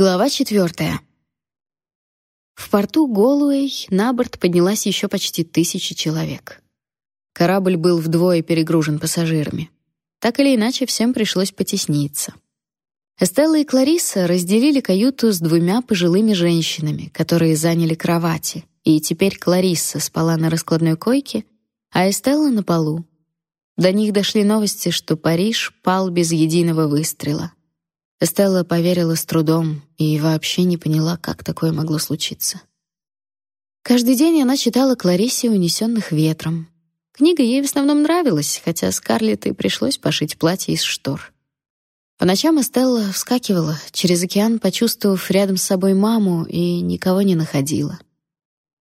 Глава четвертая. В порту Голуэй на борт поднялась еще почти тысяча человек. Корабль был вдвое перегружен пассажирами. Так или иначе, всем пришлось потесниться. Эстелла и Клариса разделили каюту с двумя пожилыми женщинами, которые заняли кровати, и теперь Клариса спала на раскладной койке, а Эстелла на полу. До них дошли новости, что Париж пал без единого выстрела. Эстелла поверила с трудом и вообще не поняла, как такое могло случиться. Каждый день она читала Кларисе «Унесенных ветром». Книга ей в основном нравилась, хотя Скарлетт и пришлось пошить платье из штор. По ночам Эстелла вскакивала, через океан почувствовав рядом с собой маму, и никого не находила.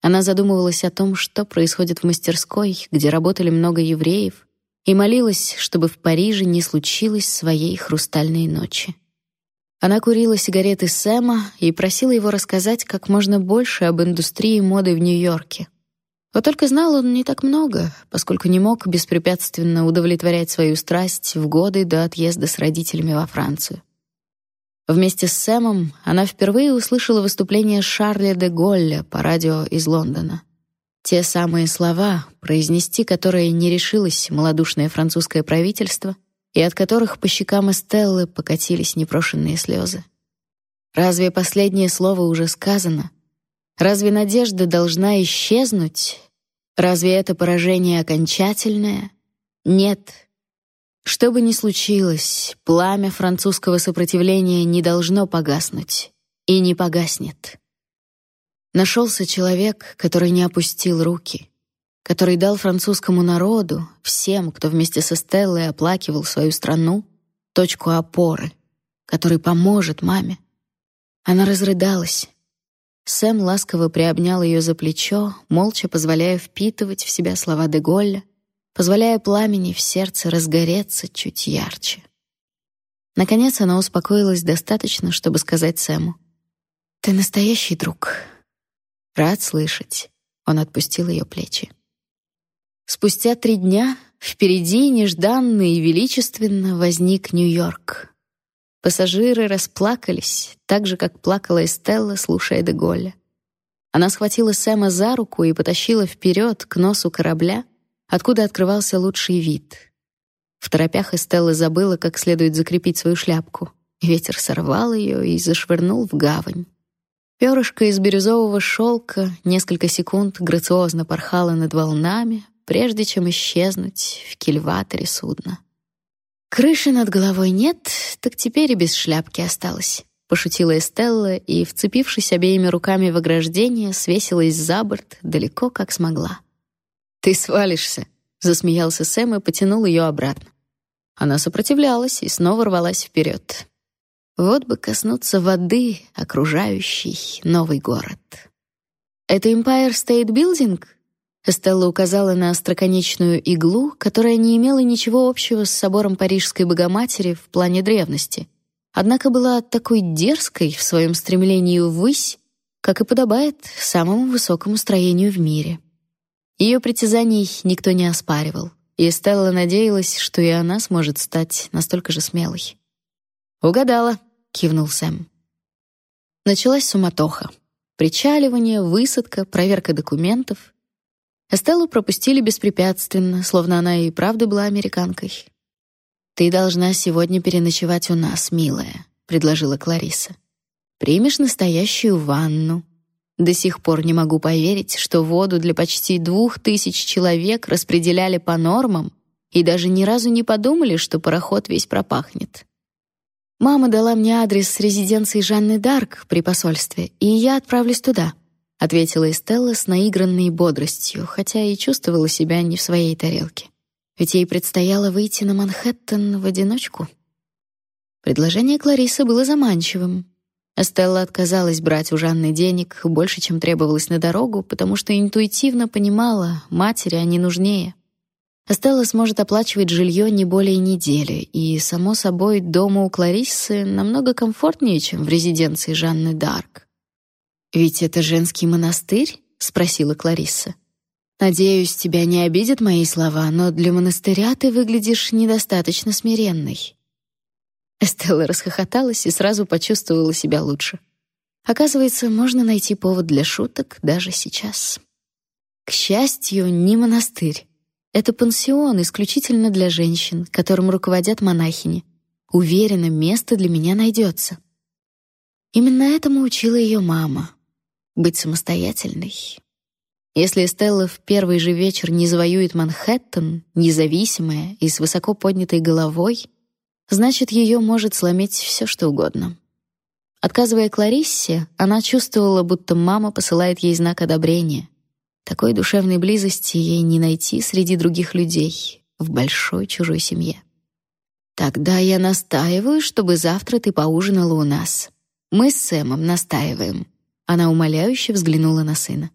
Она задумывалась о том, что происходит в мастерской, где работали много евреев, и молилась, чтобы в Париже не случилось своей хрустальной ночи. Она курила сигареты Сэма и просила его рассказать как можно больше об индустрии моды в Нью-Йорке. Вот только знал он не так много, поскольку не мог беспрепятственно удовлетворять свою страсть в годы до отъезда с родителями во Францию. Вместе с Сэмом она впервые услышала выступление Шарля де Голля по радио из Лондона. Те самые слова, произнести которые не решилось малодушное французское правительство — и от которых по щекам Эстеллы покатились непрошенные слезы. Разве последнее слово уже сказано? Разве надежда должна исчезнуть? Разве это поражение окончательное? Нет. Что бы ни случилось, пламя французского сопротивления не должно погаснуть и не погаснет. Нашелся человек, который не опустил руки, который дал французскому народу, всем, кто вместе со Стеллой оплакивал свою страну, точку опоры, который поможет маме. Она разрыдалась. Сэм ласково приобнял ее за плечо, молча позволяя впитывать в себя слова де Голля, позволяя пламени в сердце разгореться чуть ярче. Наконец она успокоилась достаточно, чтобы сказать Сэму: "Ты настоящий друг. Рад слышать". Он отпустил ее плечи. Спустя три дня впереди нежданно и величественно возник Нью-Йорк. Пассажиры расплакались, так же, как плакала Эстелла, слушая де Голля. Она схватила Сэма за руку и потащила вперед к носу корабля, откуда открывался лучший вид. В торопях Эстелла забыла, как следует закрепить свою шляпку. Ветер сорвал ее и зашвырнул в гавань. Перышко из бирюзового шелка несколько секунд грациозно порхало над волнами, прежде чем исчезнуть в кильваторе судна. Крыши над головой нет, так теперь и без шляпки осталось, пошутила Эстелла и, вцепившись обеими руками в ограждение, свесилась за борт далеко как смогла. Ты свалишься, засмеялся Сэм и потянул ее обратно. Она сопротивлялась и снова рвалась вперед. Вот бы коснуться воды, окружающей новый город. Это Empire State Building? Эстелла указала на остроконечную иглу, которая не имела ничего общего с собором Парижской Богоматери в плане древности, однако была такой дерзкой в своем стремлении ввысь, как и подобает самому высокому строению в мире. Ее притязаний никто не оспаривал, и Эстелла надеялась, что и она сможет стать настолько же смелой. «Угадала», — кивнул Сэм. Началась суматоха. Причаливание, высадка, проверка документов — Эстеллу пропустили беспрепятственно, словно она и правда была американкой. «Ты должна сегодня переночевать у нас, милая», — предложила Клариса. «Примешь настоящую ванну. До сих пор не могу поверить, что воду для почти двух тысяч человек распределяли по нормам и даже ни разу не подумали, что пароход весь пропахнет. Мама дала мне адрес резиденции Жанны Дарк при посольстве, и я отправлюсь туда ответила Эстелла с наигранной бодростью, хотя и чувствовала себя не в своей тарелке. Ведь ей предстояло выйти на Манхэттен в одиночку. Предложение Кларисы было заманчивым. Эстелла отказалась брать у Жанны денег больше, чем требовалось на дорогу, потому что интуитивно понимала, матери они нужнее. Эстелла сможет оплачивать жилье не более недели, и, само собой, дома у Кларисы намного комфортнее, чем в резиденции Жанны Дарк. «Ведь это женский монастырь?» — спросила Кларисса. «Надеюсь, тебя не обидят мои слова, но для монастыря ты выглядишь недостаточно смиренной». Эстелла расхохоталась и сразу почувствовала себя лучше. Оказывается, можно найти повод для шуток даже сейчас. К счастью, не монастырь. Это пансион исключительно для женщин, которым руководят монахини. Уверена, место для меня найдется. Именно этому учила ее мама — быть самостоятельной. Если Стелла в первый же вечер не завоюет Манхэттен, независимая и с высоко поднятой головой, значит, ее может сломить все, что угодно. Отказывая Клариссе, она чувствовала, будто мама посылает ей знак одобрения. Такой душевной близости ей не найти среди других людей в большой чужой семье. Тогда я настаиваю, чтобы завтра ты поужинала у нас. Мы с Сэмом настаиваем. Она умоляюще взглянула на сына.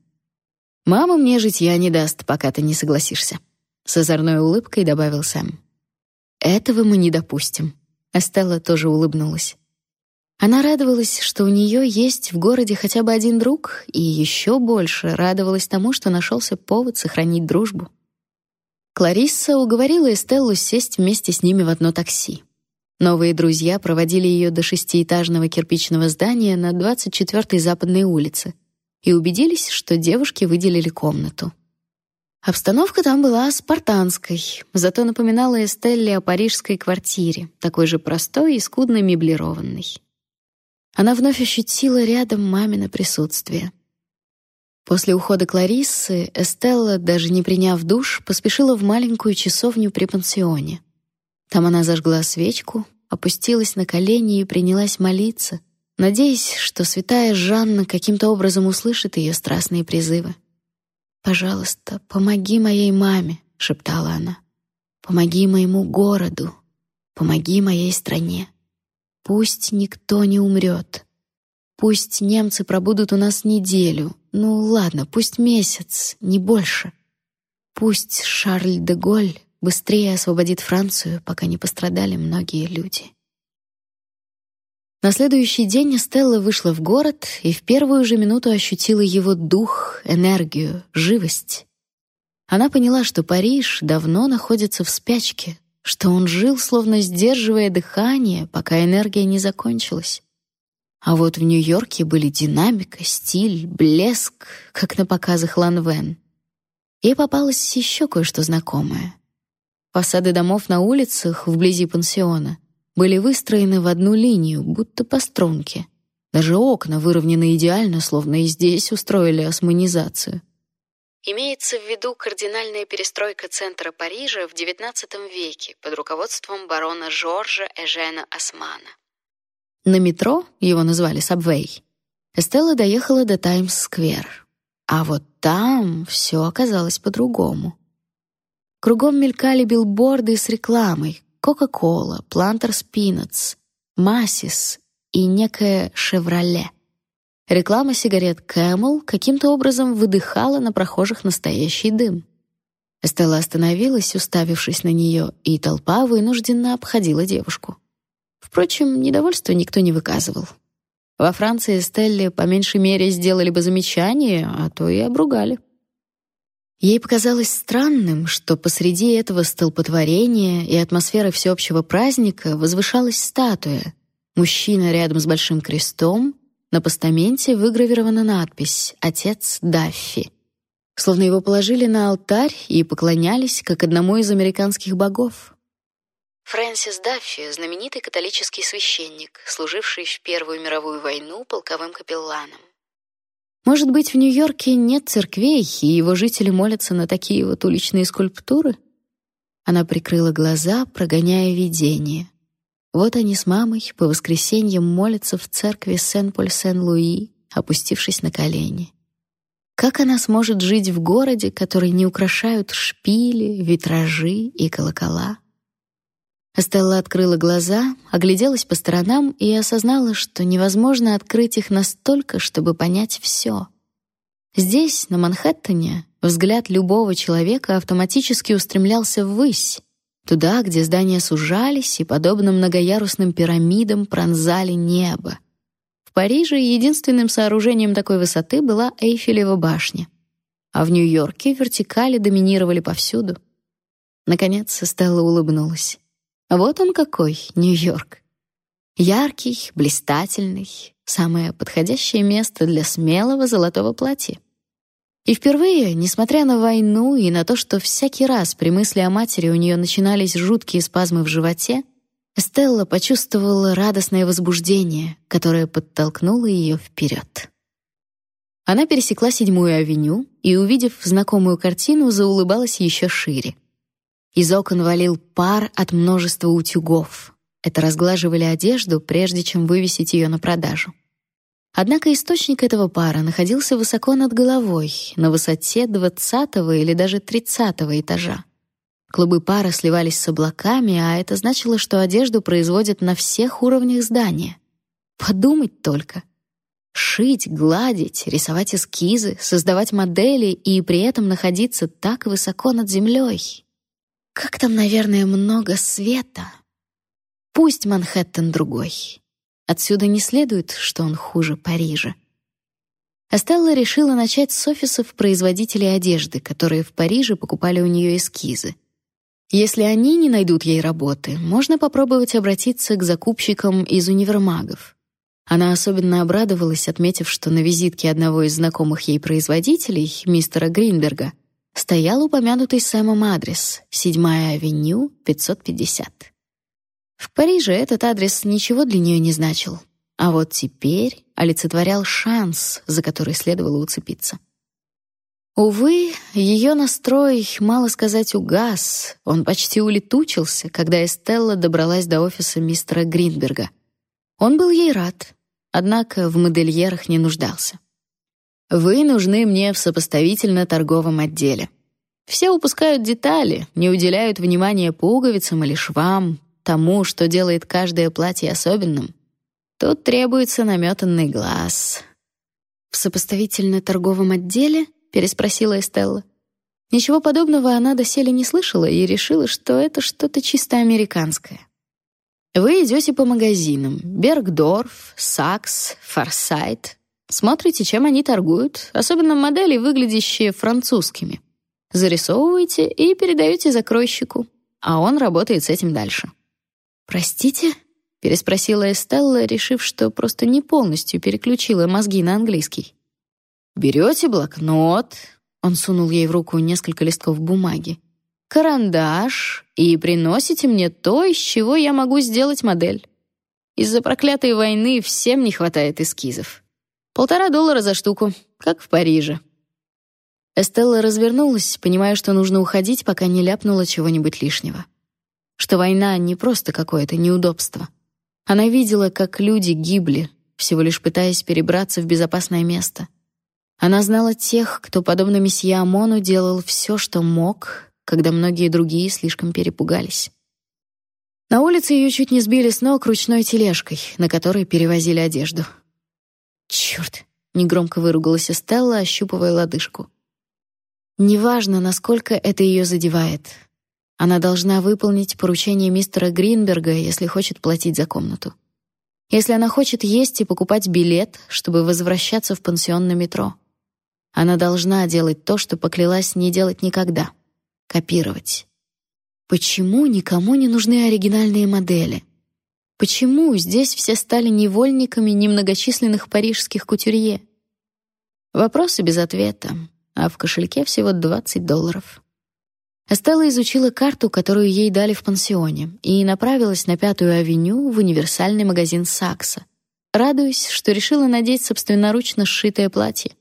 Мама мне житья не даст, пока ты не согласишься, с озорной улыбкой добавил Сэм. Этого мы не допустим. Эстелла тоже улыбнулась. Она радовалась, что у нее есть в городе хотя бы один друг, и еще больше радовалась тому, что нашелся повод сохранить дружбу. Кларисса уговорила Эстеллу сесть вместе с ними в одно такси. Новые друзья проводили ее до шестиэтажного кирпичного здания на 24-й Западной улице и убедились, что девушке выделили комнату. Обстановка там была спартанской, зато напоминала Эстелле о парижской квартире, такой же простой и скудно меблированной. Она вновь ощутила рядом мамино присутствие. После ухода Клариссы Эстелла, даже не приняв душ, поспешила в маленькую часовню при пансионе. Там она зажгла свечку, опустилась на колени и принялась молиться, надеясь, что святая Жанна каким-то образом услышит ее страстные призывы. «Пожалуйста, помоги моей маме», — шептала она. «Помоги моему городу, помоги моей стране». Пусть никто не умрет. Пусть немцы пробудут у нас неделю. Ну ладно, пусть месяц, не больше. Пусть Шарль де Голь быстрее освободит Францию, пока не пострадали многие люди. На следующий день Стелла вышла в город и в первую же минуту ощутила его дух, энергию, живость. Она поняла, что Париж давно находится в спячке, что он жил, словно сдерживая дыхание, пока энергия не закончилась. А вот в Нью-Йорке были динамика, стиль, блеск, как на показах Ланвен. Ей попалось еще кое-что знакомое. Фасады домов на улицах вблизи пансиона были выстроены в одну линию, будто по струнке. Даже окна выровнены идеально, словно и здесь устроили османизацию. Имеется в виду кардинальная перестройка центра Парижа в XIX веке под руководством барона Жоржа Эжена Османа. На метро, его назвали Сабвей, Эстелла доехала до Таймс-сквер. А вот там все оказалось по-другому. Кругом мелькали билборды с рекламой Coca-Cola, Planters Peanuts, Massys и некое «Шевроле». Реклама сигарет Camel каким-то образом выдыхала на прохожих настоящий дым. Эстелла остановилась, уставившись на нее, и толпа вынужденно обходила девушку. Впрочем, недовольства никто не выказывал. Во Франции Эстелле по меньшей мере сделали бы замечание, а то и обругали. Ей показалось странным, что посреди этого столпотворения и атмосферы всеобщего праздника возвышалась статуя. Мужчина рядом с большим крестом, на постаменте выгравирована надпись «Отец Даффи». Словно его положили на алтарь и поклонялись, как одному из американских богов. Фрэнсис Даффи — знаменитый католический священник, служивший в Первую мировую войну полковым капелланом. Может быть, в Нью-Йорке нет церквей, и его жители молятся на такие вот уличные скульптуры? Она прикрыла глаза, прогоняя видение. Вот они с мамой по воскресеньям молятся в церкви Сен-Поль-Сен-Луи, опустившись на колени. Как она сможет жить в городе, который не украшают шпили, витражи и колокола? Стелла открыла глаза, огляделась по сторонам и осознала, что невозможно открыть их настолько, чтобы понять все. Здесь, на Манхэттене, взгляд любого человека автоматически устремлялся ввысь, туда, где здания сужались и, подобно многоярусным пирамидам, пронзали небо. В Париже единственным сооружением такой высоты была Эйфелева башня, а в Нью-Йорке вертикали доминировали повсюду. Наконец Стелла улыбнулась. Вот он какой, Нью-Йорк. Яркий, блистательный, самое подходящее место для смелого золотого платья. И впервые, несмотря на войну и на то, что всякий раз при мысли о матери у нее начинались жуткие спазмы в животе, Стелла почувствовала радостное возбуждение, которое подтолкнуло ее вперед. Она пересекла седьмую авеню и, увидев знакомую картину, заулыбалась еще шире. Из окон валил пар от множества утюгов. Это разглаживали одежду, прежде чем вывесить ее на продажу. Однако источник этого пара находился высоко над головой, на высоте двадцатого или даже тридцатого этажа. Клубы пара сливались с облаками, а это значило, что одежду производят на всех уровнях здания. Подумать только. Шить, гладить, рисовать эскизы, создавать модели и при этом находиться так высоко над землей. Как там, наверное, много света. Пусть Манхэттен другой. Отсюда не следует, что он хуже Парижа. Астелла решила начать с офисов производителей одежды, которые в Париже покупали у нее эскизы. Если они не найдут ей работы, можно попробовать обратиться к закупщикам из универмагов. Она особенно обрадовалась, отметив, что на визитке одного из знакомых ей производителей, мистера Гринберга, стоял упомянутый Сэмом адрес: 7-я авеню, 550. В Париже этот адрес ничего для нее не значил, а вот теперь олицетворял шанс, за который следовало уцепиться. Увы, ее настрой, мало сказать, угас. Он почти улетучился, когда Эстелла добралась до офиса мистера Гринберга. Он был ей рад, однако в модельерах не нуждался. Вы нужны мне в сопоставительно-торговом отделе. Все упускают детали, не уделяют внимания пуговицам или швам, тому, что делает каждое платье особенным, тут требуется наметанный глаз. В сопоставительно-торговом отделе переспросила Эстелла. Ничего подобного она доселе не слышала и решила, что это что-то чисто американское. Вы идете по магазинам: Бергдорф, Сакс, Форсайт. Смотрите, чем они торгуют, особенно модели, выглядящие французскими. Зарисовываете и передаете закройщику, а он работает с этим дальше. «Простите?» — переспросила Эстелла, решив, что просто не полностью переключила мозги на английский. «Берете блокнот», — он сунул ей в руку несколько листков бумаги, «карандаш и приносите мне то, из чего я могу сделать модель. Из-за проклятой войны всем не хватает эскизов. Полтора доллара за штуку, как в Париже». Эстелла развернулась, понимая, что нужно уходить, пока не ляпнула чего-нибудь лишнего что война не просто какое-то неудобство. Она видела, как люди гибли, всего лишь пытаясь перебраться в безопасное место. Она знала тех, кто, подобно месье Амону, делал все, что мог, когда многие другие слишком перепугались. На улице ее чуть не сбили с ног ручной тележкой, на которой перевозили одежду. «Черт!» — негромко выругалась Стелла, ощупывая лодыжку. Неважно, насколько это ее задевает, она должна выполнить поручение мистера Гринберга, если хочет платить за комнату. Если она хочет есть и покупать билет, чтобы возвращаться в пансион на метро. Она должна делать то, что поклялась не делать никогда — копировать. Почему никому не нужны оригинальные модели? Почему здесь все стали невольниками немногочисленных парижских кутюрье? Вопросы без ответа, а в кошельке всего 20 долларов. Эстелла изучила карту, которую ей дали в пансионе, и направилась на Пятую авеню в универсальный магазин Сакса, радуясь, что решила надеть собственноручно сшитое платье,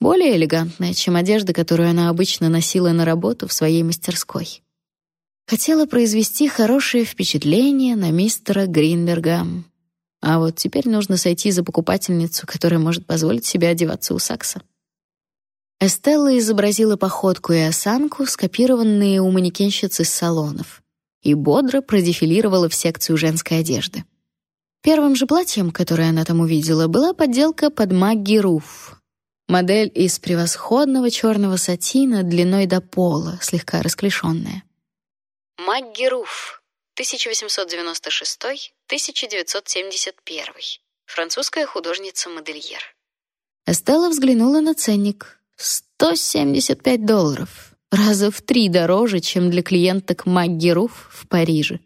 более элегантное, чем одежда, которую она обычно носила на работу в своей мастерской. Хотела произвести хорошее впечатление на мистера Гринберга. А вот теперь нужно сойти за покупательницу, которая может позволить себе одеваться у Сакса. Эстелла изобразила походку и осанку, скопированные у манекенщиц из салонов, и бодро продефилировала в секцию женской одежды. Первым же платьем, которое она там увидела, была подделка под Магги Руф. Модель из превосходного черного сатина длиной до пола, слегка расклешенная. Магги Руф, 1896-1971. Французская художница-модельер. Эстелла взглянула на ценник. 175 долларов. Раза в три дороже, чем для клиенток Магги Руф в Париже.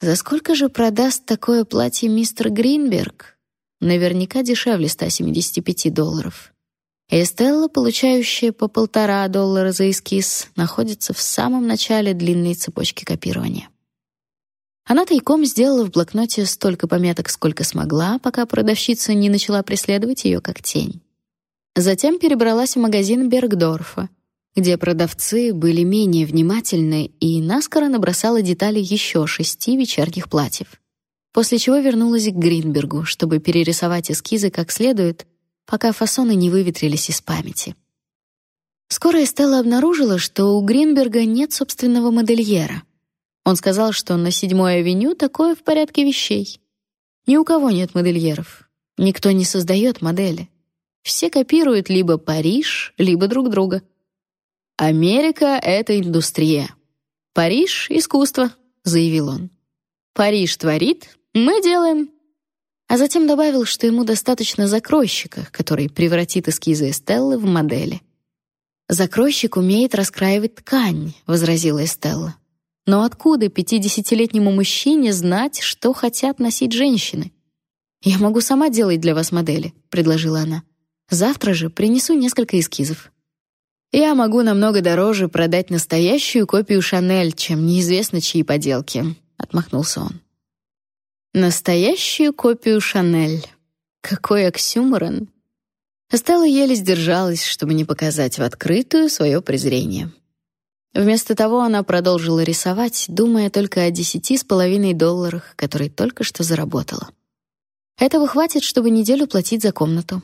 За сколько же продаст такое платье мистер Гринберг? наверняка дешевле 175 долларов. Эстелла, получающая по полтора доллара за эскиз, находится в самом начале длинной цепочки копирования. Она тайком сделала в блокноте столько пометок, сколько смогла, пока продавщица не начала преследовать ее как тень. Затем перебралась в магазин Бергдорфа, где продавцы были менее внимательны и наскоро набросала детали еще шести вечерних платьев. После чего вернулась к Гринбергу, чтобы перерисовать эскизы как следует пока фасоны не выветрились из памяти. Скоро Эстелла обнаружила, что у Гринберга нет собственного модельера. Он сказал, что на седьмой авеню такое в порядке вещей. Ни у кого нет модельеров. Никто не создает модели. Все копируют либо Париж, либо друг друга. Америка это индустрия. Париж искусство, заявил он. Париж творит, мы делаем а затем добавил, что ему достаточно закройщика, который превратит эскизы Эстеллы в модели. «Закройщик умеет раскраивать ткань», — возразила Эстелла. «Но откуда пятидесятилетнему мужчине знать, что хотят носить женщины?» «Я могу сама делать для вас модели», — предложила она. «Завтра же принесу несколько эскизов». «Я могу намного дороже продать настоящую копию Шанель, чем неизвестно чьи поделки», — отмахнулся он. Настоящую копию Шанель. Какой оксюморон. Стелла еле сдержалась, чтобы не показать в открытую свое презрение. Вместо того она продолжила рисовать, думая только о десяти с половиной долларах, которые только что заработала. Этого хватит, чтобы неделю платить за комнату.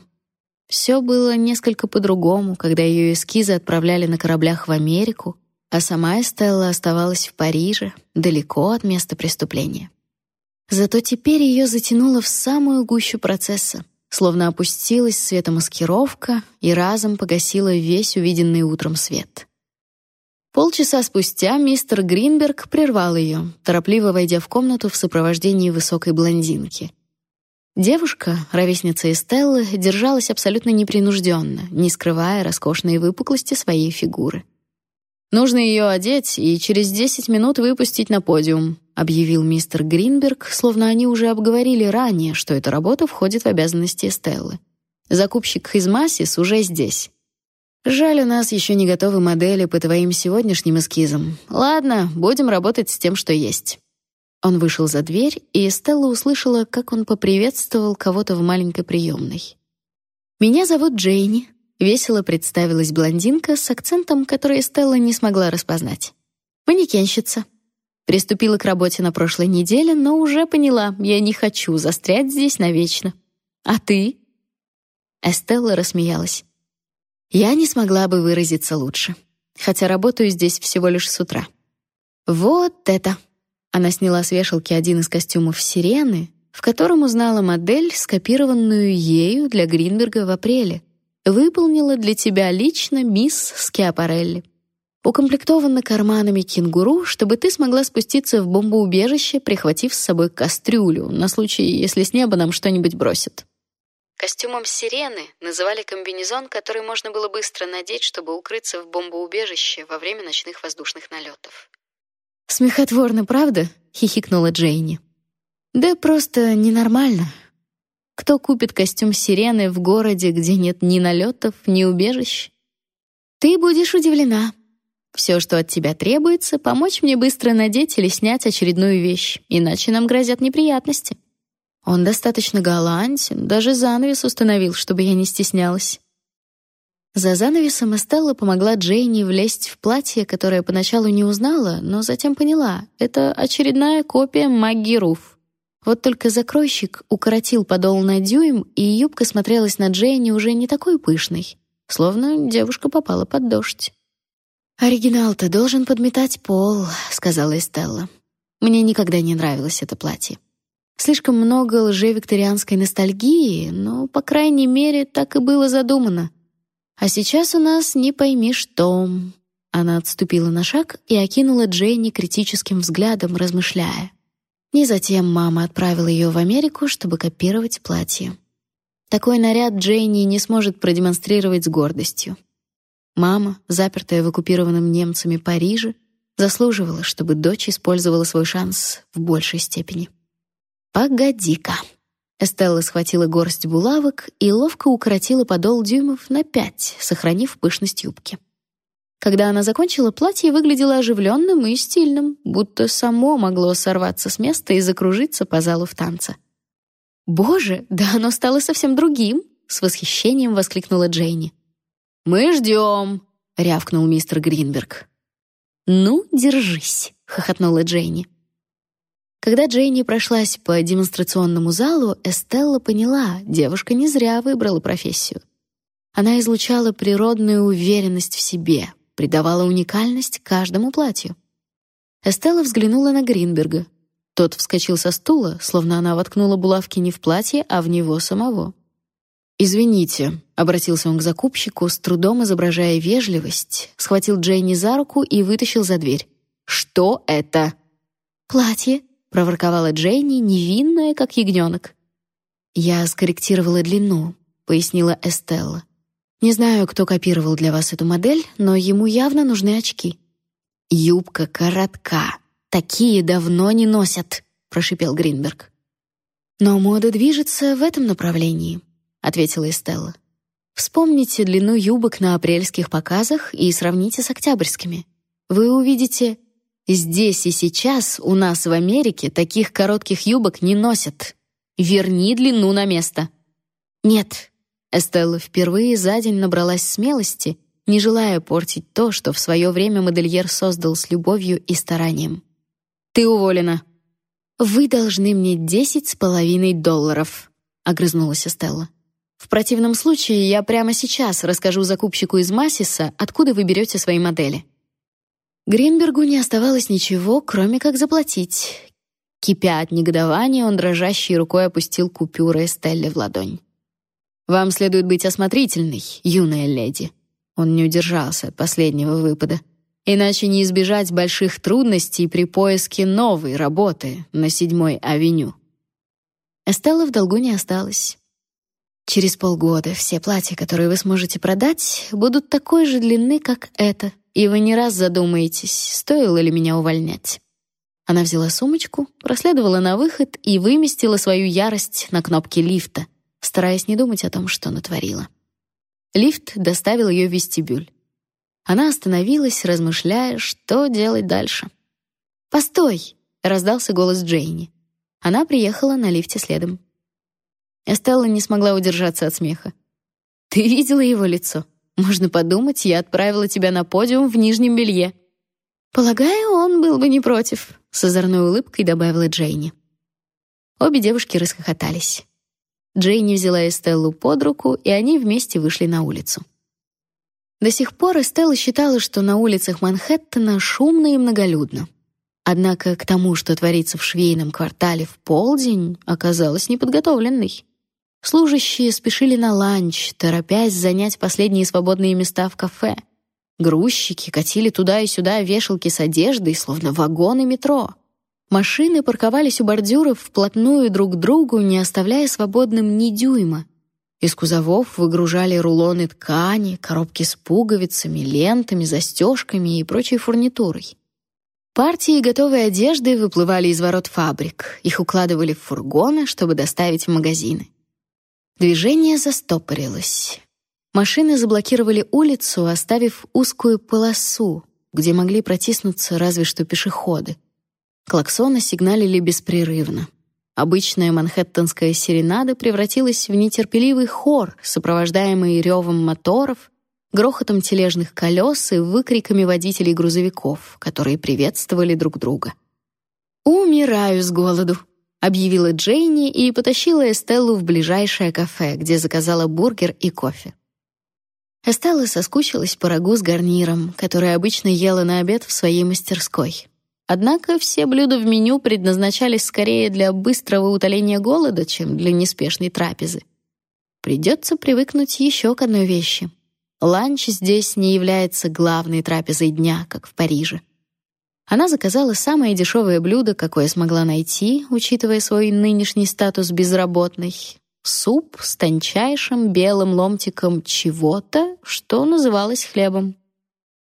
Все было несколько по-другому, когда ее эскизы отправляли на кораблях в Америку, а сама Эстелла оставалась в Париже, далеко от места преступления. Зато теперь ее затянуло в самую гущу процесса, словно опустилась светомаскировка и разом погасила весь увиденный утром свет. Полчаса спустя мистер Гринберг прервал ее, торопливо войдя в комнату в сопровождении высокой блондинки. Девушка, ровесница Эстеллы, держалась абсолютно непринужденно, не скрывая роскошные выпуклости своей фигуры. Нужно ее одеть и через 10 минут выпустить на подиум, объявил мистер Гринберг, словно они уже обговорили ранее, что эта работа входит в обязанности Стеллы. Закупщик из Массис уже здесь. Жаль, у нас еще не готовы модели по твоим сегодняшним эскизам. Ладно, будем работать с тем, что есть. Он вышел за дверь, и Стелла услышала, как он поприветствовал кого-то в маленькой приемной. Меня зовут Джейни, весело представилась блондинка с акцентом, который Стелла не смогла распознать. Манекенщица. Приступила к работе на прошлой неделе, но уже поняла, я не хочу застрять здесь навечно. А ты? Эстелла рассмеялась. Я не смогла бы выразиться лучше, хотя работаю здесь всего лишь с утра. Вот это. Она сняла с вешалки один из костюмов Сирены, в котором узнала модель, скопированную ею для Гринберга в апреле. Выполнила для тебя лично мисс Скиапарелли укомплектована карманами кенгуру, чтобы ты смогла спуститься в бомбоубежище, прихватив с собой кастрюлю, на случай, если с неба нам что-нибудь бросит. Костюмом сирены называли комбинезон, который можно было быстро надеть, чтобы укрыться в бомбоубежище во время ночных воздушных налетов. «Смехотворно, правда?» — хихикнула Джейни. «Да просто ненормально. Кто купит костюм сирены в городе, где нет ни налетов, ни убежищ?» «Ты будешь удивлена», все, что от тебя требуется, помочь мне быстро надеть или снять очередную вещь, иначе нам грозят неприятности. Он достаточно галантен, даже занавес установил, чтобы я не стеснялась. За занавесом Эстелла помогла Джейни влезть в платье, которое поначалу не узнала, но затем поняла — это очередная копия Магги Руф. Вот только закройщик укоротил подол на дюйм, и юбка смотрелась на Джейни уже не такой пышной, словно девушка попала под дождь. «Оригинал-то должен подметать пол», — сказала Эстелла. «Мне никогда не нравилось это платье. Слишком много лжевикторианской ностальгии, но, по крайней мере, так и было задумано. А сейчас у нас не пойми что». Она отступила на шаг и окинула Джейни критическим взглядом, размышляя. И затем мама отправила ее в Америку, чтобы копировать платье. Такой наряд Джейни не сможет продемонстрировать с гордостью. Мама, запертая в оккупированном немцами Париже, заслуживала, чтобы дочь использовала свой шанс в большей степени. Погоди-ка. Эстелла схватила горсть булавок и ловко укоротила подол дюймов на пять, сохранив пышность юбки. Когда она закончила, платье выглядело оживленным и стильным, будто само могло сорваться с места и закружиться по залу в танце. «Боже, да оно стало совсем другим!» — с восхищением воскликнула Джейни. «Мы ждем!» — рявкнул мистер Гринберг. «Ну, держись!» — хохотнула Джейни. Когда Джейни прошлась по демонстрационному залу, Эстелла поняла, девушка не зря выбрала профессию. Она излучала природную уверенность в себе, придавала уникальность каждому платью. Эстелла взглянула на Гринберга. Тот вскочил со стула, словно она воткнула булавки не в платье, а в него самого. «Извините», — обратился он к закупщику, с трудом изображая вежливость, схватил Джейни за руку и вытащил за дверь. «Что это?» «Платье», проворковала Дженни, невинная, как ягненок. Я скорректировала длину, пояснила Эстелла. Не знаю, кто копировал для вас эту модель, но ему явно нужны очки. Юбка коротка. Такие давно не носят, прошипел Гринберг. Но мода движется в этом направлении, ответила Эстелла. Вспомните длину юбок на апрельских показах и сравните с октябрьскими. Вы увидите Здесь и сейчас у нас в Америке таких коротких юбок не носят. Верни длину на место. Нет. Эстелла впервые за день набралась смелости, не желая портить то, что в свое время модельер создал с любовью и старанием. Ты уволена. Вы должны мне десять с половиной долларов, огрызнулась Эстелла. В противном случае я прямо сейчас расскажу закупщику из Массиса, откуда вы берете свои модели. Гринбергу не оставалось ничего, кроме как заплатить. Кипя от негодования, он дрожащей рукой опустил купюры Эстелле в ладонь. «Вам следует быть осмотрительной, юная леди». Он не удержался от последнего выпада. «Иначе не избежать больших трудностей при поиске новой работы на седьмой авеню». Эстелла в долгу не осталась. Через полгода все платья, которые вы сможете продать, будут такой же длины, как это, и вы не раз задумаетесь, стоило ли меня увольнять. Она взяла сумочку, проследовала на выход и выместила свою ярость на кнопке лифта, стараясь не думать о том, что натворила. Лифт доставил ее в вестибюль. Она остановилась, размышляя, что делать дальше. «Постой!» — раздался голос Джейни. Она приехала на лифте следом. Эстелла не смогла удержаться от смеха. «Ты видела его лицо?» Можно подумать, я отправила тебя на подиум в нижнем белье. Полагаю, он был бы не против, с озорной улыбкой добавила Джейни. Обе девушки расхохотались. Джейни взяла Эстеллу под руку, и они вместе вышли на улицу. До сих пор Эстелла считала, что на улицах Манхэттена шумно и многолюдно. Однако к тому, что творится в швейном квартале в полдень, оказалась неподготовленной. Служащие спешили на ланч, торопясь занять последние свободные места в кафе. Грузчики катили туда и сюда вешалки с одеждой, словно вагоны метро. Машины парковались у бордюров вплотную друг к другу, не оставляя свободным ни дюйма. Из кузовов выгружали рулоны ткани, коробки с пуговицами, лентами, застежками и прочей фурнитурой. Партии готовой одежды выплывали из ворот фабрик. Их укладывали в фургоны, чтобы доставить в магазины. Движение застопорилось. Машины заблокировали улицу, оставив узкую полосу, где могли протиснуться разве что пешеходы. Клаксоны сигналили беспрерывно. Обычная манхэттенская серенада превратилась в нетерпеливый хор, сопровождаемый ревом моторов, грохотом тележных колес и выкриками водителей грузовиков, которые приветствовали друг друга. «Умираю с голоду», объявила Джейни и потащила Эстеллу в ближайшее кафе, где заказала бургер и кофе. Эстелла соскучилась по рагу с гарниром, который обычно ела на обед в своей мастерской. Однако все блюда в меню предназначались скорее для быстрого утоления голода, чем для неспешной трапезы. Придется привыкнуть еще к одной вещи. Ланч здесь не является главной трапезой дня, как в Париже. Она заказала самое дешевое блюдо, какое смогла найти, учитывая свой нынешний статус безработной. Суп с тончайшим белым ломтиком чего-то, что называлось хлебом.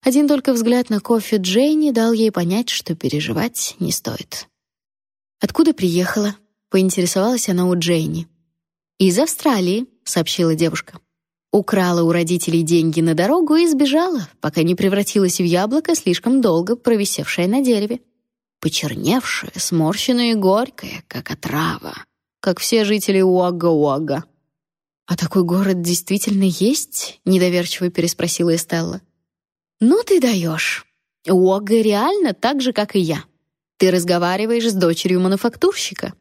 Один только взгляд на кофе Джейни дал ей понять, что переживать не стоит. «Откуда приехала?» — поинтересовалась она у Джейни. Из Австралии, сообщила девушка. Украла у родителей деньги на дорогу и сбежала, пока не превратилась в яблоко, слишком долго провисевшее на дереве. Почерневшее, сморщенное и горькое, как отрава, как все жители Уагга-Уагга. «А такой город действительно есть?» — недоверчиво переспросила Эстелла. «Ну ты даешь. Уагга реально так же, как и я. Ты разговариваешь с дочерью мануфактурщика.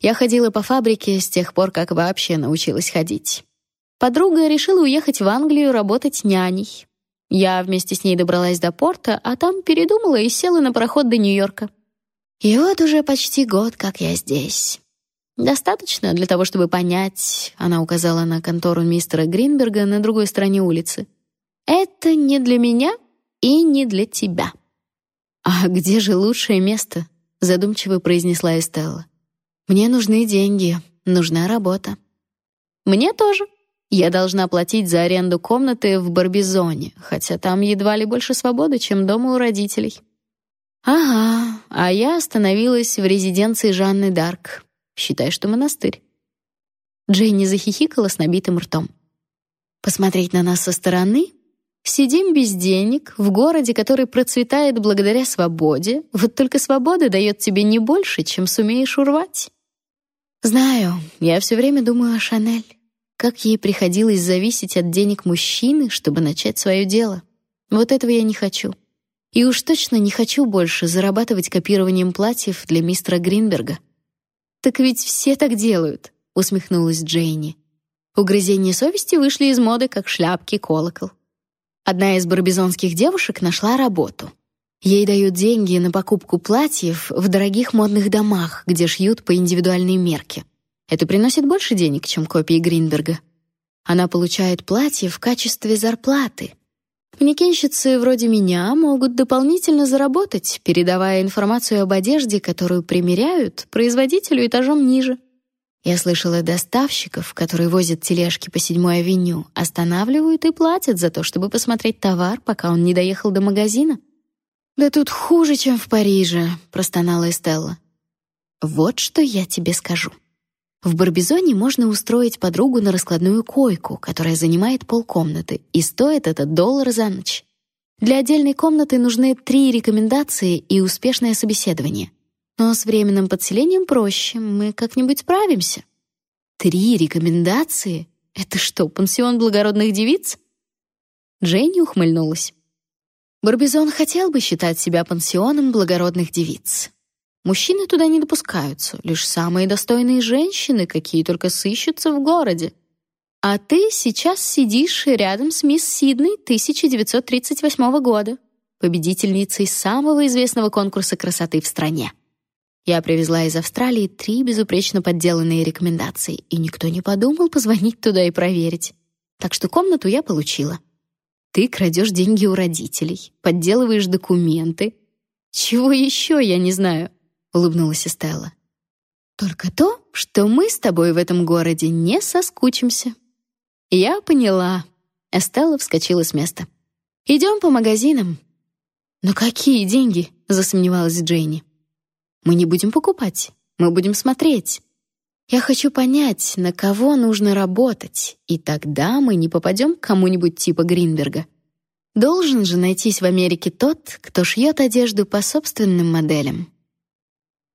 Я ходила по фабрике с тех пор, как вообще научилась ходить. Подруга решила уехать в Англию работать няней. Я вместе с ней добралась до порта, а там передумала и села на пароход до Нью-Йорка. И вот уже почти год, как я здесь. Достаточно для того, чтобы понять, она указала на контору мистера Гринберга на другой стороне улицы. Это не для меня и не для тебя. А где же лучшее место? задумчиво произнесла Эстелла. Мне нужны деньги, нужна работа. Мне тоже, я должна платить за аренду комнаты в Барбизоне, хотя там едва ли больше свободы, чем дома у родителей. Ага, а я остановилась в резиденции Жанны Дарк. Считай, что монастырь. Джейни захихикала с набитым ртом. Посмотреть на нас со стороны? Сидим без денег в городе, который процветает благодаря свободе. Вот только свобода дает тебе не больше, чем сумеешь урвать. Знаю, я все время думаю о Шанель. Как ей приходилось зависеть от денег мужчины, чтобы начать свое дело. Вот этого я не хочу. И уж точно не хочу больше зарабатывать копированием платьев для мистера Гринберга. Так ведь все так делают, усмехнулась Джейни. Угрызения совести вышли из моды, как шляпки-колокол. Одна из барбизонских девушек нашла работу. Ей дают деньги на покупку платьев в дорогих модных домах, где шьют по индивидуальной мерке. Это приносит больше денег, чем копии Гринберга. Она получает платье в качестве зарплаты. Манекенщицы вроде меня могут дополнительно заработать, передавая информацию об одежде, которую примеряют, производителю этажом ниже. Я слышала доставщиков, которые возят тележки по седьмой авеню, останавливают и платят за то, чтобы посмотреть товар, пока он не доехал до магазина. «Да тут хуже, чем в Париже», — простонала Эстелла. «Вот что я тебе скажу». В Барбизоне можно устроить подругу на раскладную койку, которая занимает полкомнаты, и стоит это доллар за ночь. Для отдельной комнаты нужны три рекомендации и успешное собеседование. Но с временным подселением проще, мы как-нибудь справимся. Три рекомендации? Это что, пансион благородных девиц? Дженни ухмыльнулась. Барбизон хотел бы считать себя пансионом благородных девиц. Мужчины туда не допускаются, лишь самые достойные женщины, какие только сыщутся в городе. А ты сейчас сидишь рядом с мисс Сидней 1938 года, победительницей самого известного конкурса красоты в стране. Я привезла из Австралии три безупречно подделанные рекомендации, и никто не подумал позвонить туда и проверить. Так что комнату я получила. Ты крадешь деньги у родителей, подделываешь документы. Чего еще я не знаю? улыбнулась Эстелла. Только то, что мы с тобой в этом городе не соскучимся. Я поняла. Эстелла вскочила с места. Идем по магазинам. Но какие деньги? засомневалась Джейни. Мы не будем покупать, мы будем смотреть. Я хочу понять, на кого нужно работать, и тогда мы не попадем к кому-нибудь типа Гринберга. Должен же найтись в Америке тот, кто шьет одежду по собственным моделям.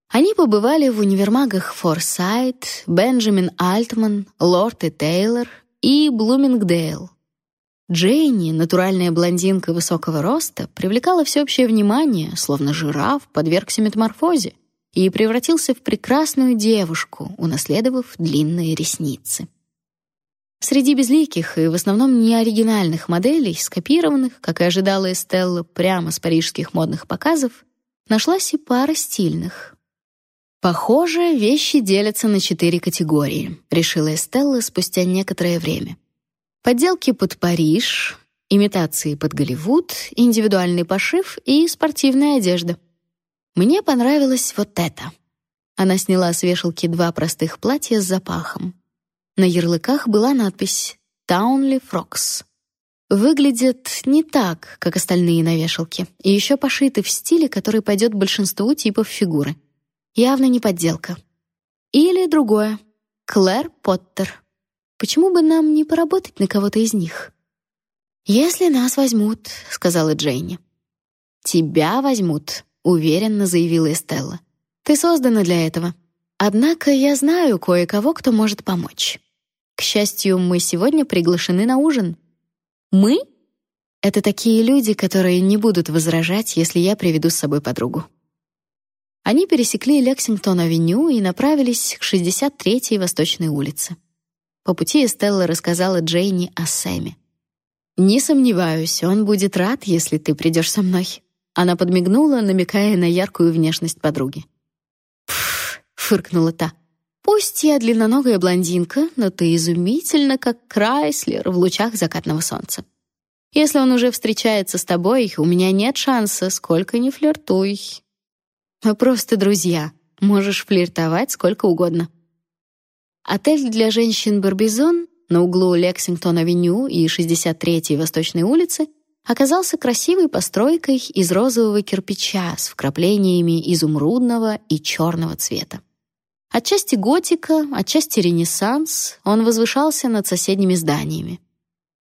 Они побывали в универмагах Форсайт, Бенджамин Альтман, Лорд и Тейлор и Блумингдейл. Джейни, натуральная блондинка высокого роста, привлекала всеобщее внимание, словно жираф подвергся метаморфозе и превратился в прекрасную девушку, унаследовав длинные ресницы. Среди безликих и в основном неоригинальных моделей, скопированных, как и ожидала Эстелла, прямо с парижских модных показов, нашлась и пара стильных, Похоже, вещи делятся на четыре категории, решила Эстелла спустя некоторое время. Подделки под Париж, имитации под Голливуд, индивидуальный пошив и спортивная одежда. Мне понравилось вот это. Она сняла с вешалки два простых платья с запахом. На ярлыках была надпись Townley Frocks. Выглядят не так, как остальные на вешалке, и еще пошиты в стиле, который пойдет большинству типов фигуры. Явно не подделка. Или другое. Клэр Поттер. Почему бы нам не поработать на кого-то из них? Если нас возьмут, сказала Джейни. Тебя возьмут, уверенно заявила Эстелла. Ты создана для этого. Однако я знаю кое-кого, кто может помочь. К счастью, мы сегодня приглашены на ужин. Мы? Это такие люди, которые не будут возражать, если я приведу с собой подругу. Они пересекли Лексингтон-авеню и направились к 63-й Восточной улице. По пути Эстелла рассказала Джейни о Сэме. «Не сомневаюсь, он будет рад, если ты придешь со мной». Она подмигнула, намекая на яркую внешность подруги. «Пф», — фыркнула та. «Пусть я длинноногая блондинка, но ты изумительно, как Крайслер в лучах закатного солнца. Если он уже встречается с тобой, у меня нет шанса, сколько ни флиртуй. Мы просто друзья. Можешь флиртовать сколько угодно. Отель для женщин Барбизон на углу Лексингтон-авеню и 63-й Восточной улицы оказался красивой постройкой из розового кирпича с вкраплениями изумрудного и черного цвета. Отчасти готика, отчасти ренессанс, он возвышался над соседними зданиями.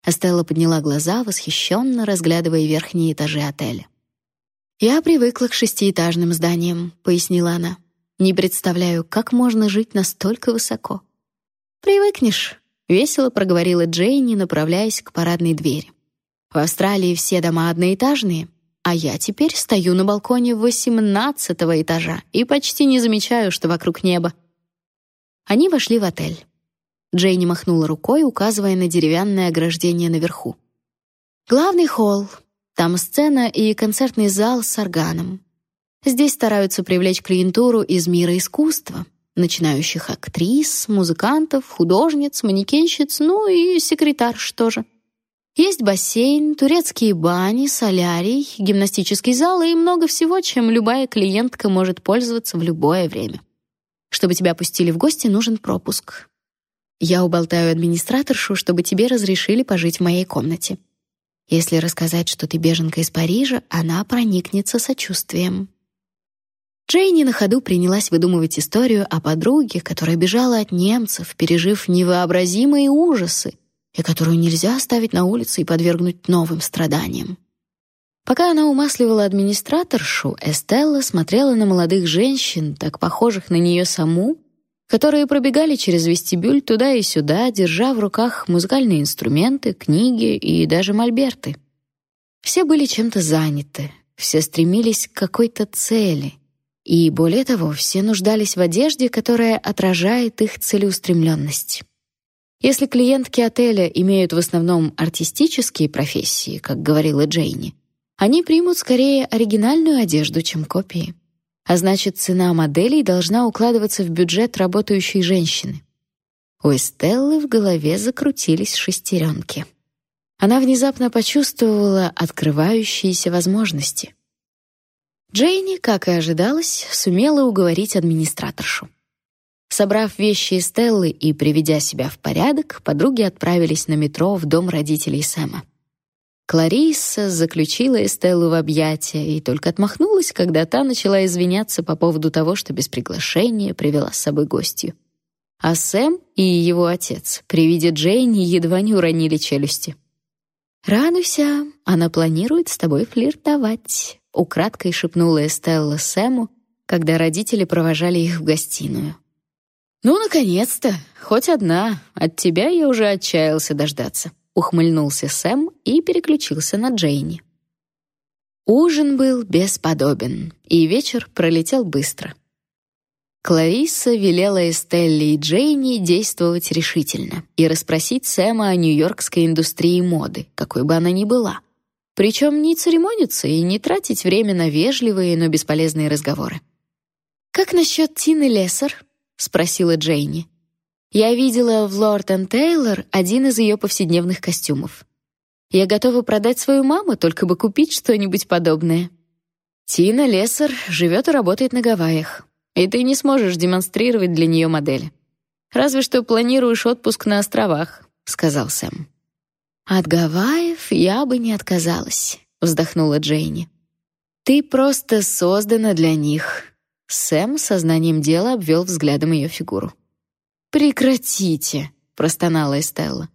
Эстелла подняла глаза, восхищенно разглядывая верхние этажи отеля. «Я привыкла к шестиэтажным зданиям», — пояснила она. «Не представляю, как можно жить настолько высоко». «Привыкнешь», — весело проговорила Джейни, направляясь к парадной двери. «В Австралии все дома одноэтажные, а я теперь стою на балконе восемнадцатого этажа и почти не замечаю, что вокруг небо». Они вошли в отель. Джейни махнула рукой, указывая на деревянное ограждение наверху. «Главный холл», там сцена и концертный зал с органом. Здесь стараются привлечь клиентуру из мира искусства, начинающих актрис, музыкантов, художниц, манекенщиц, ну и секретарш тоже. Есть бассейн, турецкие бани, солярий, гимнастический зал и много всего, чем любая клиентка может пользоваться в любое время. Чтобы тебя пустили в гости, нужен пропуск. Я уболтаю администраторшу, чтобы тебе разрешили пожить в моей комнате. Если рассказать, что ты беженка из Парижа, она проникнется сочувствием. Джейни на ходу принялась выдумывать историю о подруге, которая бежала от немцев, пережив невообразимые ужасы, и которую нельзя оставить на улице и подвергнуть новым страданиям. Пока она умасливала администраторшу, Эстелла смотрела на молодых женщин, так похожих на нее саму, которые пробегали через вестибюль туда и сюда, держа в руках музыкальные инструменты, книги и даже мольберты. Все были чем-то заняты, все стремились к какой-то цели, и более того, все нуждались в одежде, которая отражает их целеустремленность. Если клиентки отеля имеют в основном артистические профессии, как говорила Джейни, они примут скорее оригинальную одежду, чем копии а значит, цена моделей должна укладываться в бюджет работающей женщины. У Эстеллы в голове закрутились шестеренки. Она внезапно почувствовала открывающиеся возможности. Джейни, как и ожидалось, сумела уговорить администраторшу. Собрав вещи Эстеллы и приведя себя в порядок, подруги отправились на метро в дом родителей Сэма. Кларисса заключила Эстеллу в объятия и только отмахнулась, когда та начала извиняться по поводу того, что без приглашения привела с собой гостью. А Сэм и его отец при виде Джейни едва не уронили челюсти. «Радуйся, она планирует с тобой флиртовать», — украдкой шепнула Эстелла Сэму, когда родители провожали их в гостиную. «Ну, наконец-то! Хоть одна. От тебя я уже отчаялся дождаться» ухмыльнулся Сэм и переключился на Джейни. Ужин был бесподобен, и вечер пролетел быстро. Кларисса велела Эстелле и Джейни действовать решительно и расспросить Сэма о нью-йоркской индустрии моды, какой бы она ни была. Причем не церемониться и не тратить время на вежливые, но бесполезные разговоры. «Как насчет Тины Лессер?» — спросила Джейни. Я видела в Лорд энд Тейлор один из ее повседневных костюмов. Я готова продать свою маму, только бы купить что-нибудь подобное. Тина Лессер живет и работает на Гавайях, и ты не сможешь демонстрировать для нее модели. Разве что планируешь отпуск на островах, сказал Сэм. От Гавайев я бы не отказалась, вздохнула Джейни. Ты просто создана для них. Сэм сознанием дела обвел взглядом ее фигуру. «Прекратите», — простонала Эстелла.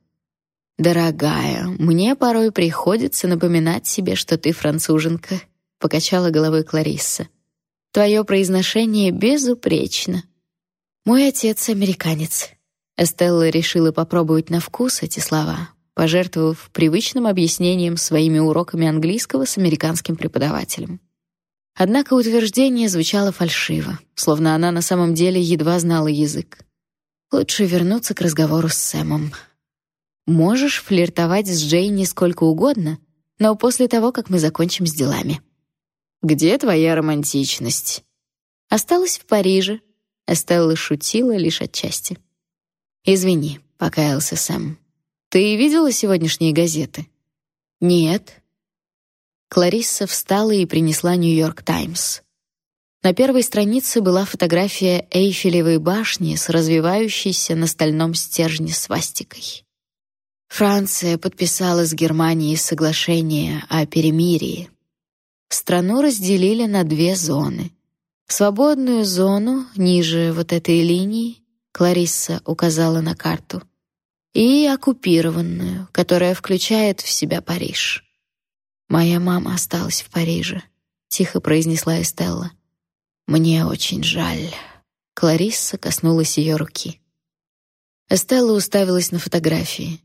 «Дорогая, мне порой приходится напоминать себе, что ты француженка», — покачала головой Кларисса. «Твое произношение безупречно». «Мой отец американец». Эстелла решила попробовать на вкус эти слова, пожертвовав привычным объяснением своими уроками английского с американским преподавателем. Однако утверждение звучало фальшиво, словно она на самом деле едва знала язык. Лучше вернуться к разговору с Сэмом. Можешь флиртовать с Джейни сколько угодно, но после того, как мы закончим с делами. Где твоя романтичность? Осталась в Париже. Эстелла шутила лишь отчасти. Извини, покаялся Сэм. Ты видела сегодняшние газеты? Нет. Кларисса встала и принесла Нью-Йорк Таймс. На первой странице была фотография Эйфелевой башни с развивающейся на стальном стержне свастикой. Франция подписала с Германией соглашение о перемирии. Страну разделили на две зоны. Свободную зону ниже вот этой линии Кларисса указала на карту и оккупированную, которая включает в себя Париж. Моя мама осталась в Париже, тихо произнесла Эстелла. Мне очень жаль. Кларисса коснулась ее руки. Эстелла уставилась на фотографии.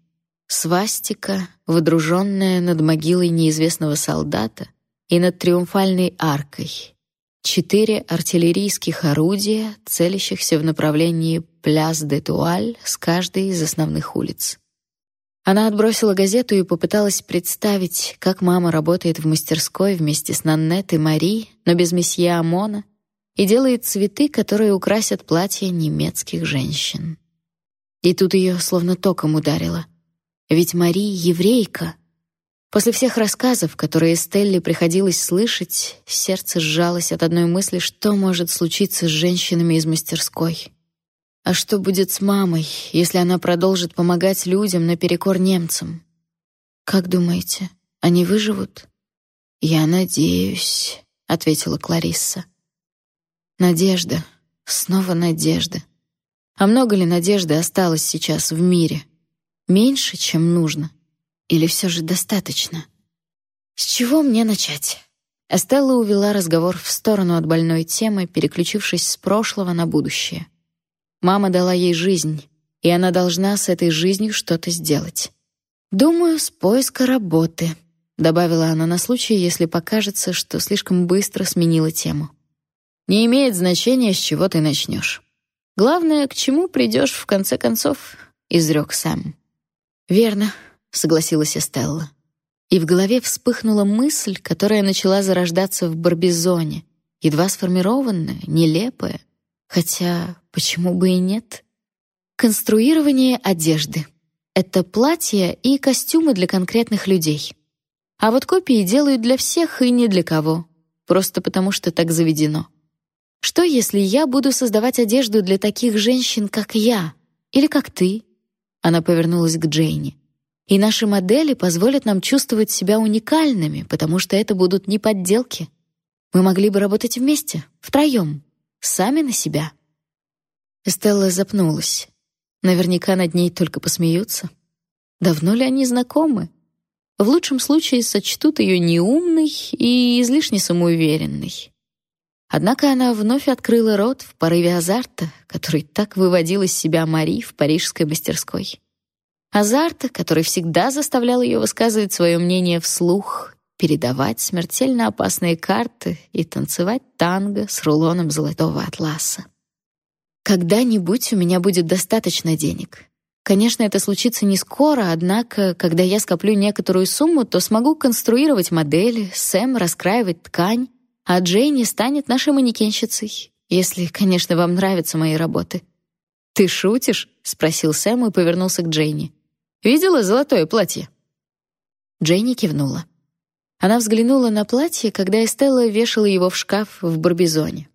Свастика, водруженная над могилой неизвестного солдата и над триумфальной аркой. Четыре артиллерийских орудия, целящихся в направлении Пляс-де-Туаль с каждой из основных улиц. Она отбросила газету и попыталась представить, как мама работает в мастерской вместе с Наннет и Мари, но без месье Амона, и делает цветы, которые украсят платья немецких женщин. И тут ее словно током ударило. Ведь Мари еврейка. После всех рассказов, которые Стелле приходилось слышать, сердце сжалось от одной мысли, что может случиться с женщинами из мастерской. А что будет с мамой, если она продолжит помогать людям наперекор немцам? Как думаете, они выживут? Я надеюсь, ответила Кларисса. Надежда, снова надежда. А много ли надежды осталось сейчас в мире? Меньше, чем нужно, или все же достаточно? С чего мне начать? Эстелла увела разговор в сторону от больной темы, переключившись с прошлого на будущее. Мама дала ей жизнь, и она должна с этой жизнью что-то сделать. Думаю, с поиска работы, добавила она на случай, если покажется, что слишком быстро сменила тему. Не имеет значения, с чего ты начнешь. Главное, к чему придешь в конце концов, изрек Сэм. Верно, согласилась Эстелла. И в голове вспыхнула мысль, которая начала зарождаться в Барбизоне, едва сформированная, нелепая, Хотя, почему бы и нет? Конструирование одежды. Это платья и костюмы для конкретных людей. А вот копии делают для всех и не для кого. Просто потому, что так заведено. Что, если я буду создавать одежду для таких женщин, как я? Или как ты? Она повернулась к Джейни. И наши модели позволят нам чувствовать себя уникальными, потому что это будут не подделки. Мы могли бы работать вместе, втроем, Сами на себя. Эстелла запнулась. Наверняка над ней только посмеются. Давно ли они знакомы? В лучшем случае сочтут ее неумной и излишне самоуверенной. Однако она вновь открыла рот в порыве азарта, который так выводил из себя Мари в парижской мастерской. Азарта, который всегда заставлял ее высказывать свое мнение вслух передавать смертельно опасные карты и танцевать танго с рулоном золотого атласа. Когда-нибудь у меня будет достаточно денег. Конечно, это случится не скоро, однако, когда я скоплю некоторую сумму, то смогу конструировать модели, Сэм раскраивать ткань, а Джейни станет нашей манекенщицей, если, конечно, вам нравятся мои работы. Ты шутишь? спросил Сэм и повернулся к Джейни. Видела золотое платье? Джейни кивнула. Она взглянула на платье, когда Эстелла вешала его в шкаф в Барбизоне.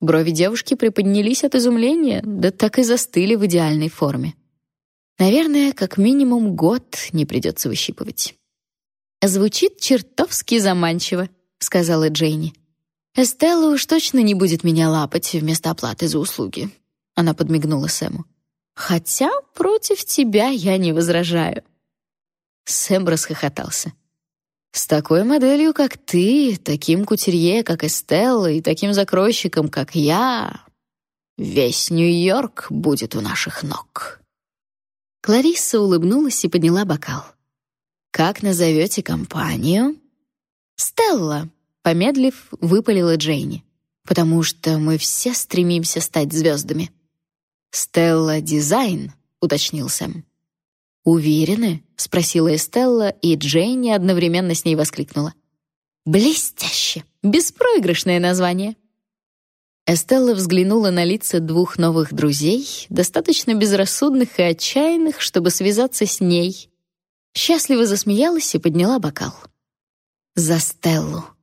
Брови девушки приподнялись от изумления, да так и застыли в идеальной форме. Наверное, как минимум год не придется выщипывать. Звучит чертовски заманчиво, сказала Джейни. Эстелла уж точно не будет меня лапать вместо оплаты за услуги. Она подмигнула Сэму. Хотя против тебя я не возражаю. Сэм расхохотался. С такой моделью, как ты, таким кутюрье, как Эстелла, и таким закройщиком, как я, весь Нью-Йорк будет у наших ног. Кларисса улыбнулась и подняла бокал. Как назовете компанию? Стелла, помедлив, выпалила Джейни. Потому что мы все стремимся стать звездами. Стелла Дизайн, уточнил Сэм. «Уверены?» — спросила Эстелла, и Джейни одновременно с ней воскликнула. «Блестяще! Беспроигрышное название!» Эстелла взглянула на лица двух новых друзей, достаточно безрассудных и отчаянных, чтобы связаться с ней. Счастливо засмеялась и подняла бокал. «За Стеллу!»